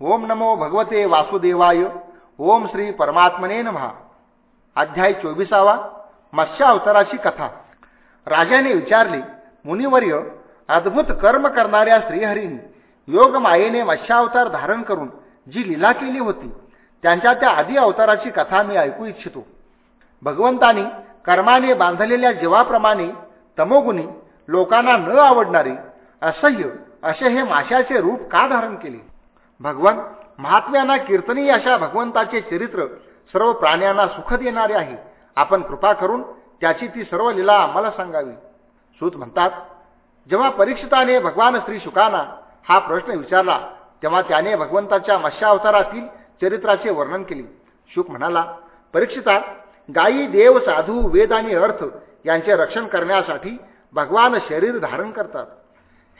ओम नमो भगवते वासुदेवाय. ओम श्री परमात्मने महा अध्याय चोवीसावा. मत्स्यावताराची कथा. राजाने विचारले मुनिवर्य अद्भुत कर्म करणाऱ्या श्रीहरीने योग मायेने मत्स्यावतार धारण करून जी लीला केली होती त्यांच्या त्या आदी अवताराची कथा मी ऐकू इच्छितो. भगवंतानी कर्माने बांधलेल्या जीवाप्रमाणे तमोगुणी लोकांना न आवडणारे असह्य असे हे माशाचे रूप का धारण केले? भगवान महात्म्यांना कीर्तनी अशा भगवंताचे चरित्र सर्व प्राण्यांना सुख देणारे आहे. आपण कृपा करून त्याची ती सर्व लीला आम्हाला सांगावी. सूत म्हणतात जेव्हा परीक्षिताने भगवान श्री शुकांना हा प्रश्न विचारला तेव्हा त्याने भगवंताच्या मत्स्यावतारातील चरित्राचे वर्णन केले. शुक म्हणाला परीक्षिता गायी देव साधू वेद आणि अर्थ यांचे रक्षण करण्यासाठी भगवान शरीर धारण करतात.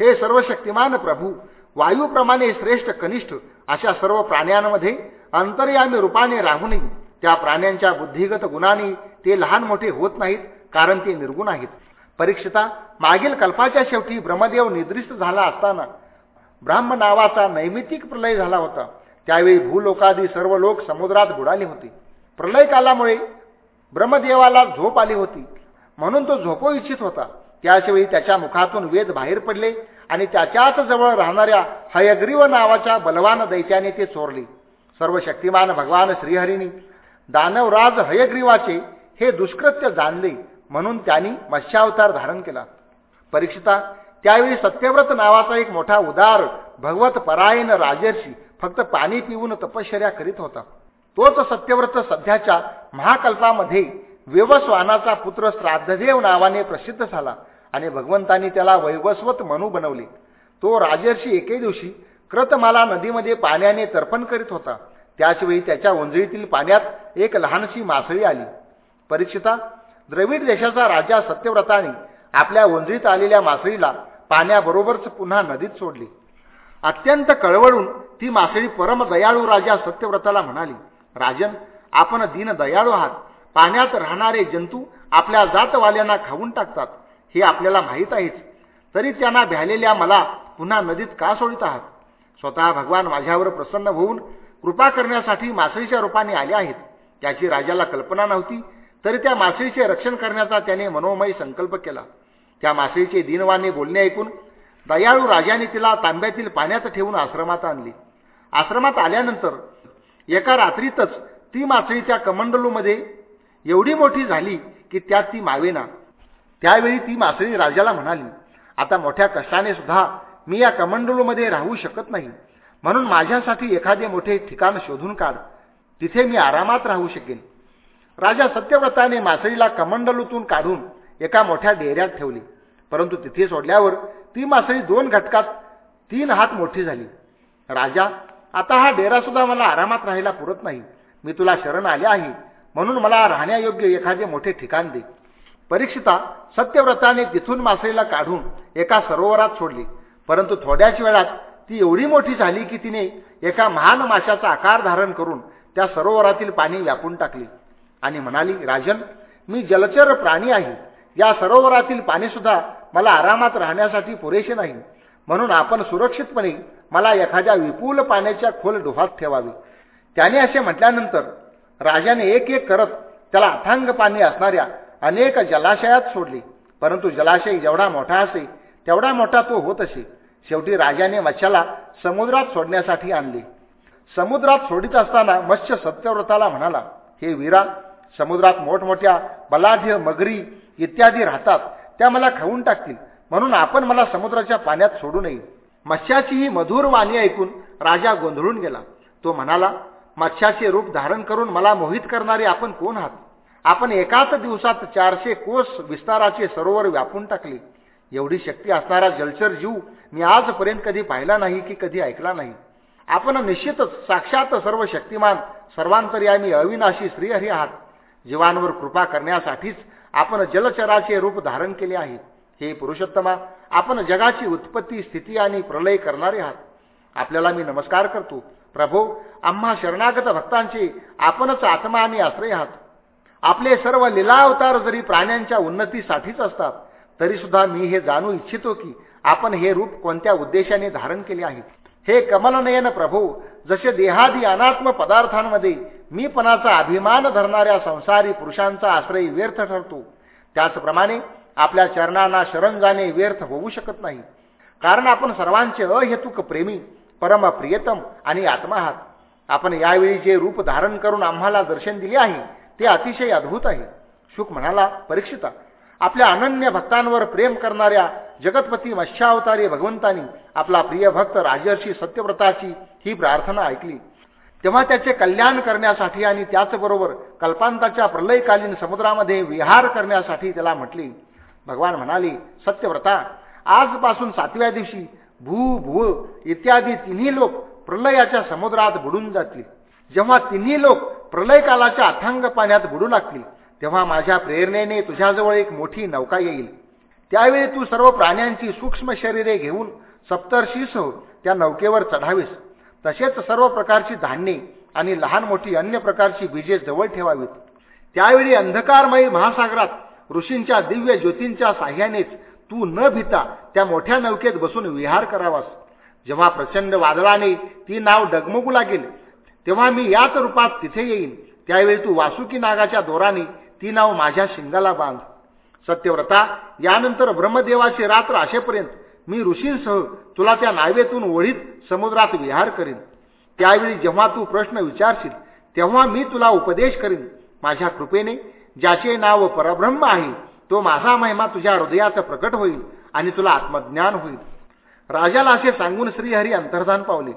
हे सर्व शक्तिमान प्रभू वायूप्रमाणे श्रेष्ठ कनिष्ठ अशा सर्व प्राण्यांमध्ये अंतर्यामी रूपाने राहूनही त्या प्राण्यांच्या बुद्धिगत गुणांनी ते लहान मोठे होत नाहीत कारण ते निर्गुण आहेत. परीक्षिता मागील कल्पाच्या शेवटी ब्रह्मदेव निद्रिस्त झाला असताना ब्राह्म नावाचा नैमितिक प्रलय झाला होता. त्यावेळी भूलोकादी सर्व लोक समुद्रात बुडाले होते. प्रलय कालामुळे ब्रह्मदेवाला झोप आली होती. म्हणून तो झोपू इच्छित होता. त्याचवेळी त्याच्या मुखातून वेद बाहेर पडले. आणि त्याच्याच जवळ राहणाऱ्या हयग्रीव नावाच्या बलवान दैत्याने ते चोरले. सर्व शक्तिमान भगवान श्रीहरीनी दानवराज हयग्रीवाचे हे दुष्कृत्य जाणले म्हणून त्यांनी मत्स्यावतार धारण केला. परीक्षिता त्यावेळी सत्यव्रत नावाचा एक मोठा उदार भगवत परायण राजर्षी फक्त पाणी पिऊन तपश्चर्या करीत होता. तोच सत्यव्रत सध्याच्या महाकल्पामध्ये व्यवस्वानाचा पुत्र श्राद्धदेव नावाने प्रसिद्ध झाला. आणि भगवंतांनी त्याला वैवस्वत मनू बनवले. तो राजर्षी एके दिवशी कृतमाला नदीमध्ये पाण्याने तर्पण करीत होता. त्याचवेळी त्याच्या उंजळीतील पाण्यात एक लहानशी मासळी आली. परीक्षिता द्रविड देशाचा राजा सत्यव्रताने आपल्या उंजळीत आलेल्या मासळीला पाण्याबरोबरच पुन्हा नदीत सोडली. अत्यंत कळवळून ती मासळी परम दयाळू राजा सत्यव्रताला म्हणाली राजन आपण दीनदयाळू आहात. पाण्यात राहणारे जंतू आपल्या जातवाल्यांना खाऊन टाकतात. हे आपल्याला माहीत आहेच. तरी त्यांना भ्यालेल्या मला पुन्हा नदीत का सोडित आहात? स्वतः भगवान माझ्यावर प्रसन्न होऊन कृपा करण्यासाठी मासळीच्या रूपाने आले आहेत. त्याची राजाला कल्पना नव्हती तरी त्या मासळीचे रक्षण करण्याचा त्याने मनोमय संकल्प केला. त्या मासळीचे दिनवाने बोलणे ऐकून दयाळू राजाने तिला तांब्यातील पाण्यात ठेवून आश्रमात आणली. आश्रमात आल्यानंतर एका रात्रीतच ती मासळी त्या कमंडलूमध्ये एवढी मोठी झाली की त्यात ती मावेना त्यावेळी ती मासळी राजाला म्हणाली आता मोठ्या कष्टाने सुद्धा मी या कमंडलूमध्ये राहू शकत नाही. म्हणून माझ्यासाठी एखादे मोठे ठिकाण शोधून काढ. तिथे मी आरामात राहू शकेन. राजा सत्यव्रताने मासळीला कमंडलूतून काढून एका मोठ्या डेऱ्यात ठेवली. परंतु तिथे सोडल्यावर ती मासळी दोन घटकात तीन हात मोठी झाली. राजा आता हा डेरा सुद्धा मला आरामात राहायला पुरत नाही. मी तुला शरण आले आहे. म्हणून मला राहण्यायोग्य एखादे मोठे ठिकाण दे. परीक्षिता सत्यव्रताने तिथून मासळीला काढून एका सरोवरात सोडली. परंतु थोड्याच वेळात ती एवढी मोठी झाली की तिने एका महान माशाचा आकार धारण करून त्या सरोवरातील पाणी व्यापून टाकले. आणि म्हणाली राजन मी जलचर प्राणी आहे. या सरोवरातील पाणीसुद्धा मला आरामात राहण्यासाठी पुरेसे नाही. म्हणून आपण सुरक्षितपणे मला एखाद्या विपुल पाण्याच्या खोल डोहात ठेवावे. त्याने असे म्हटल्यानंतर राजाने एक एक करत त्याला अथांग पाणी असणाऱ्या अनेक जलाशयात सोडले. परंतु जलाशय जेवढा मोठा असे तेवढा मोठा तो होत असे. शेवटी राजाने मत्स्याला समुद्रात सोडण्यासाठी आणले. समुद्रात सोडित असताना मत्स्य सत्यव्रताला म्हणाला हे वीरा समुद्रात मोठमोठ्या बलाढ्य मगरी इत्यादी राहतात त्या मला खाऊन टाकतील. म्हणून आपण मला समुद्राच्या पाण्यात सोडू नये. मत्स्याची ही मधुर वाणी ऐकून राजा गोंधळून गेला. तो म्हणाला मत्स्याचे रूप धारण करून मला मोहित करणारे आपण कोण आहात? आपण एकाच दिवसात चारशे कोस विस्ताराचे सरोवर व्यापून टाकले. एवढी शक्ती असणारा जलचर जीव मी आजपर्यंत कधी पाहिला नाही की कधी ऐकला नाही. आपण निश्चितच साक्षात सर्व शक्तिमान सर्वांतर्यामी अविनाशी श्रीहरी आहात. जीवांवर कृपा करण्यासाठीच आपण जलचराचे रूप धारण केले आहे. हे पुरुषोत्तमा आपण जगाची उत्पत्ती स्थिती आणि प्रलय करणारे आहात. आपल्याला मी नमस्कार करतो. प्रभो आम्हा शरणागत भक्तांचे आपणच आत्मा आणि आश्रय आहात. आपले सर्व लिलावतार जरी प्राण्यांच्या उन्नतीसाठीच असतात तरी सुद्धा मी हे जाणू इच्छितो की आपण हे रूप कोणत्या उद्देशाने धारण केले आहे? हे कमलनयन प्रभू जसे देहादी अनात्म पदार्थांमध्ये मीपणाचा अभिमान धरणाऱ्या संसारी पुरुषांचा आश्रय व्यर्थ ठरतो त्याचप्रमाणे आपल्या चरणांना शरण जाणे व्यर्थ होऊ शकत नाही. कारण आपण सर्वांचे अहेतुक प्रेमी परम प्रियतम आणि आत्माहात. आपण यावेळी जे रूप धारण करून आम्हाला दर्शन दिले आहे ते अतिशय अद्भुत आहे. शुक म्हणाला परीक्षिता आपल्या अनन्य भक्तांवर प्रेम करणाऱ्या जगतपती मत्स्यावतारी भगवंतांनी आपला प्रिय भक्त राजर्षी सत्यव्रताची ही प्रार्थना ऐकली. तेव्हा त्याचे कल्याण करण्यासाठी आणि त्याचबरोबर कल्पांताच्या प्रलयकालीन समुद्रामध्ये विहार करण्यासाठी त्याला म्हटले. भगवान म्हणाले सत्यव्रता आजपासून सातव्या दिवशी भू भू इत्यादी तिन्ही लोक प्रलयाच्या समुद्रात बुडून जातील. जेव्हा तिन्ही लोक प्रलयकालाच्या अथांग पाण्यात बुडू लागतील तेव्हा माझ्या प्रेरणेने तुझ्याजवळ एक मोठी नौका येईल. त्यावेळी तू सर्व प्राण्यांची सूक्ष्म शरीरे घेऊन सप्तर्षीसह त्या नौकेवर चढावीस. तसेच सर्व प्रकारची धान्ये आणि लहान मोठी अन्य प्रकारची बीजे जवळ ठेवावीत. त्यावेळी अंधकारमयी महासागरात ऋषींच्या दिव्य ज्योतींच्या साह्यानेच तू न भिता त्या मोठ्या नौकेत बसून विहार करावास. जेव्हा प्रचंड वादळाने ती नाव डगमगू लागेल तेव्हा मी याच रूपात तिथे येईन. त्यावेळी तू वासुकी नागाच्या दोराने ती नाव माझ्या शिंगाला बांध. सत्यव्रता यानंतर ब्रह्मदेवाचे रात्र असेपर्यंत मी ऋषींसह तुला त्या नावेतून ओढीत समुद्रात विहार करीन. त्यावेळी जेव्हा तू प्रश्न विचारशील तेव्हा मी तुला उपदेश करीन. माझ्या कृपेने ज्याचे नाव परब्रह्म आहे तो माझा महिमा तुझ्या हृदयात प्रकट होईल आणि तुला आत्मज्ञान होईल. राजाला असे सांगून श्रीहरी अंतर्धान पावले.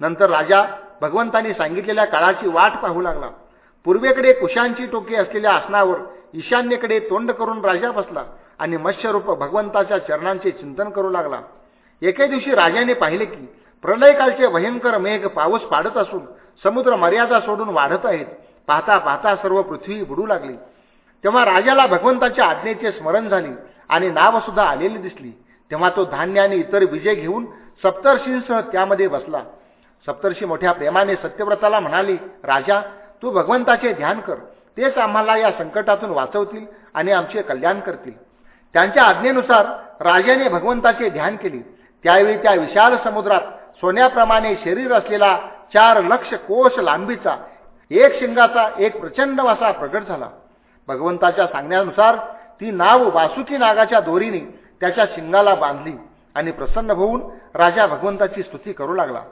नंतर राजा भगवंतांनी सांगितलेल्या काळाची वाट पाहू लागला. पूर्वेकडे कुशांची टोके असलेल्या आसनावर ईशान्येकडे तोंड करून राजा बसला आणि मत्स्यरूप भगवंताच्या चरणांचे चिंतन करू लागला. एके दिवशी राजाने पाहिले की प्रलयकालचे भयंकर मेघ पाऊस पाडत असून समुद्र मर्यादा सोडून वाढत आहेत. पाहता पाहता सर्व पृथ्वी बुडू लागली. तेव्हा राजाला भगवंताच्या आज्ञेचे स्मरण झाले आणि नावसुद्धा आलेली दिसली. तेव्हा तो धान्य आणि इतर विजय घेऊन सप्तर्षींसह त्यामध्ये बसला. सप्तर्षी मोठ्या प्रेमाने सत्यव्रताला म्हणाली राजा तू भगवंताचे ध्यान कर. तेच आम्हाला या संकटातून वाचवतील आणि आमचे कल्याण करतील. त्यांच्या आज्ञेनुसार राजाने भगवंताचे ध्यान केले. त्यावेळी त्या विशाल समुद्रात सोन्याप्रमाणे शरीर असलेला चार लक्ष कोश लांबीचा एक शिंगाचा एक प्रचंड वासा प्रगट झाला. भगवंताच्या सांगण्यानुसार ती नाव वासुकी नागाच्या दोरीने त्याच्या शिंगाला बांधली आणि प्रसन्न होऊन राजा भगवंताची स्तुती करू लागला.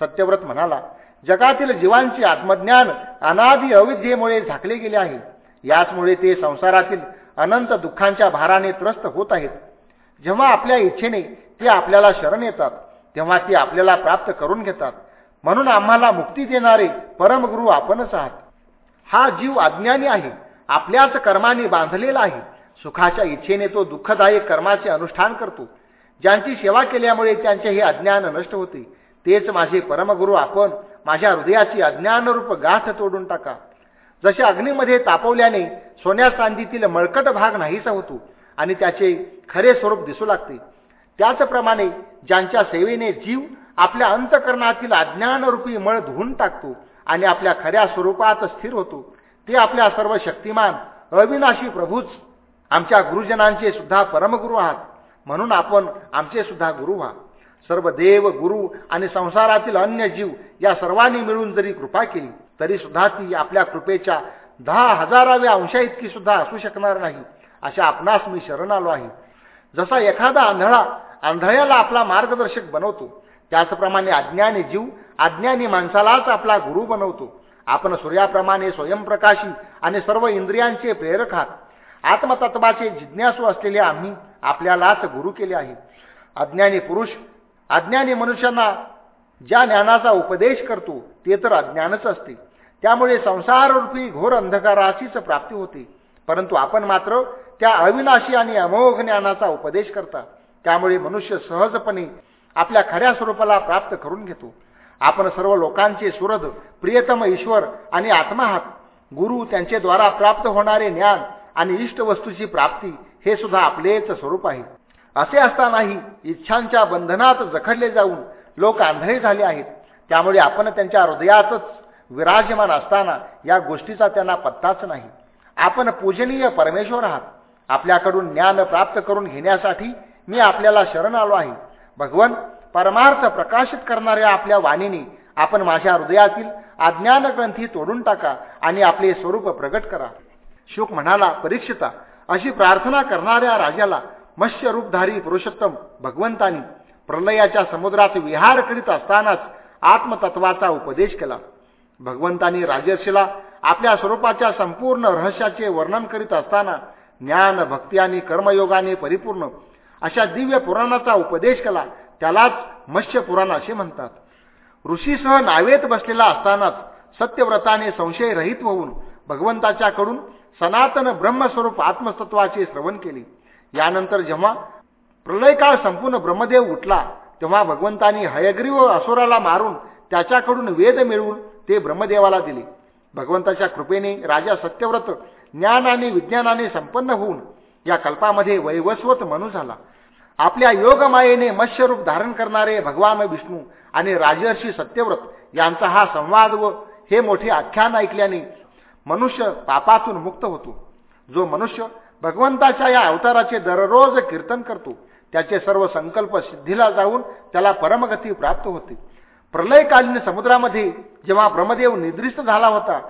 सत्यव्रत म्हणाला जगातील जीवांचे आत्मज्ञान अनादी अविद्येमुळे झाकले गेले आहे. याचमुळे ते संसारातील अनंत दुःखांच्या भाराने त्रस्त होत आहेत. जेव्हा आपल्या इच्छेने ते आपल्याला शरण येतात तेव्हा ते आपल्याला प्राप्त करून घेतात. म्हणून आम्हाला मुक्ती देणारे परमगुरु आपणच आहात. हा जीव अज्ञानी आहे आपल्याच कर्माने बांधलेला आहे. सुखाच्या इच्छेने तो दुःखदायक कर्माचे अनुष्ठान करतो. ज्यांची सेवा केल्यामुळे त्यांचे हे अज्ञान नष्ट होते. तेच माझे परमगुरु आपण. माझ्या हृदयाची अज्ञानरूप गाठ तोडून टाका. जसे अग्नीमध्ये तापवल्याने सोन्या चांदीतील मळकट भाग नाहीसा होतो आणि त्याचे खरे स्वरूप दिसू लागते. त्याचप्रमाणे ज्यांच्या सेवेने जीव आपल्या अंतकरणातील अज्ञानरूपी मळ धुवून टाकतो आणि आपल्या खऱ्या स्वरूपात स्थिर होतो ते आपल्या सर्व शक्तिमान अविनाशी प्रभूच आमच्या गुरुजनांचे सुद्धा परमगुरु आहात. म्हणून आपण आमचे सुद्धा गुरु व्हा. सर्व देव गुरु आणि संसारातील अन्य जीव या सर्वांनी मिळून जरी कृपा केली तरी सुद्धा ती आपल्या कृपेच्या दहा हजाराव्या अंशा इतकी सुद्धा असू शकणार नाही अशा आपणास मी शरण आलो आहे. जसा एखादा आंधळा आंधळ्याला आपला मार्गदर्शक बनवतो त्याचप्रमाणे अज्ञानी जीव अज्ञानी माणसालाच आपला गुरु बनवतो. आपण सूर्याप्रमाणे स्वयंप्रकाशी आणि सर्व इंद्रियांचे प्रेरक आहात. आत्मतत्वाचे जिज्ञासू असलेले आम्ही आपल्यालाच गुरु केले आहे. अज्ञानी पुरुष अज्ञानी मनुष्यांना ज्या ज्ञानाचा उपदेश करतो ते तर अज्ञानच असते. त्यामुळे संसाररूपी घोर अंधकाराचीच प्राप्ती होते. परंतु आपण मात्र त्या अविनाशी आणि अमोघ ज्ञानाचा उपदेश करता. त्यामुळे मनुष्य सहजपणे आपल्या खऱ्या स्वरूपाला प्राप्त करून घेतो. आपण सर्व लोकांचे सुरद प्रियतम ईश्वर आणि आत्मा आहात गुरु त्यांचे द्वारा प्राप्त होणारे ज्ञान आणि इष्ट वस्तूची प्राप्ती हे सुद्धा आपलेच स्वरूप आहे. असे असतानाही इच्छांच्या बंधनात जखडले जाऊन लोक आंधळे झाले आहेत. त्यामुळे आपण त्यांच्या हृदयातच विराजमान असताना या गोष्टीचा त्यांना पत्ताच नाही. आपण पूजनीय परमेश्वर आहात. आपल्याकडून ज्ञान प्राप्त करून घेण्यासाठी मी आपल्याला शरण आलो आहे. भगवन परमार्थ प्रकाशित करणाऱ्या आपल्या वाणीने आपण माझ्या हृदयातील अज्ञान ग्रंथी तोडून टाका आणि आपले स्वरूप प्रगट करा. शुक म्हणाला परीक्षिता अशी प्रार्थना करणाऱ्या राजाला मत्स्यरूपधारी पुरुषोत्तम भगवंतानी प्रलयाच्या समुद्रात विहार करीत असतानाच आत्मतत्वाचा उपदेश केला. भगवंतानी राजर्षीला आपल्या स्वरूपाच्या संपूर्ण रहस्याचे वर्णन करीत असताना ज्ञान भक्ती आणि कर्मयोगाने परिपूर्ण अशा दिव्य पुराणाचा उपदेश केला. त्यालाच मत्स्य पुराण असे म्हणतात. ऋषीसह नावेत बसलेला असतानाच सत्यव्रताने संशयरहित होऊन भगवंताच्याकडून सनातन ब्रह्मस्वरूप आत्मसत्वाचे श्रवण केले. यानंतर जेव्हा प्रलयकाळ संपूर्ण ब्रह्मदेव उठला तेव्हा भगवंतानी हयग्रीव असुराला मारून त्याच्याकडून वेद मिळवून ते ब्रह्मदेवाला दिले. भगवंताच्या कृपेने राजा सत्यव्रत ज्ञान आणि विज्ञानाने संपन्न होऊन या कल्पामध्ये वैवस्वत मनू झाला. आपल्या योगमायेने मत्स्यरूप धारण करणारे भगवान विष्णू आणि राजर्षी सत्यव्रत यांचा हा संवाद व हे मोठे आख्यान ऐकल्याने मनुष्य पापातून मुक्त होतो. जो मनुष्य भगवंताच्या या अवताराचे दररोज कीर्तन करतो त्याचे सर्व संकल्प सिद्धीला जाऊन त्याला परमगती प्राप्त होते. प्रलयकालीन समुद्रामध्ये जेव्हा ब्रह्मदेव निद्रिस्त झाला होता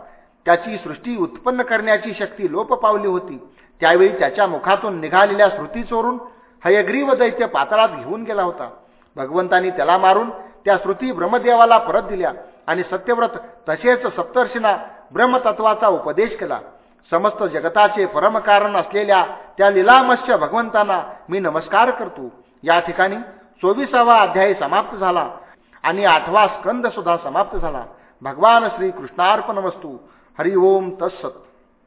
त्याची सृष्टी उत्पन्न करण्याची शक्ती लोप पावली होती. त्यावेळी त्याच्या मुखातून निघालेल्या श्रुती चोरून हयग्रीव दैत्य पातळात घेऊन गेला होता. भगवंतांनी त्याला मारून त्या श्रुती ब्रह्मदेवाला परत दिल्या आणि सत्यव्रत तसेच सप्तर्षींना ब्रह्मतत्वाचा उपदेश केला. समस्त जगताचे परमकारण असलेल्या त्या लिलामस्य भगवंतांना मी नमस्कार करतो. या ठिकाणी चोवीसावा अध्याय समाप्त झाला आणि आठवा स्कंद सुद्धा समाप्त झाला. भगवान श्री कृष्णार्पण वस्तू हरिओम तत्सत.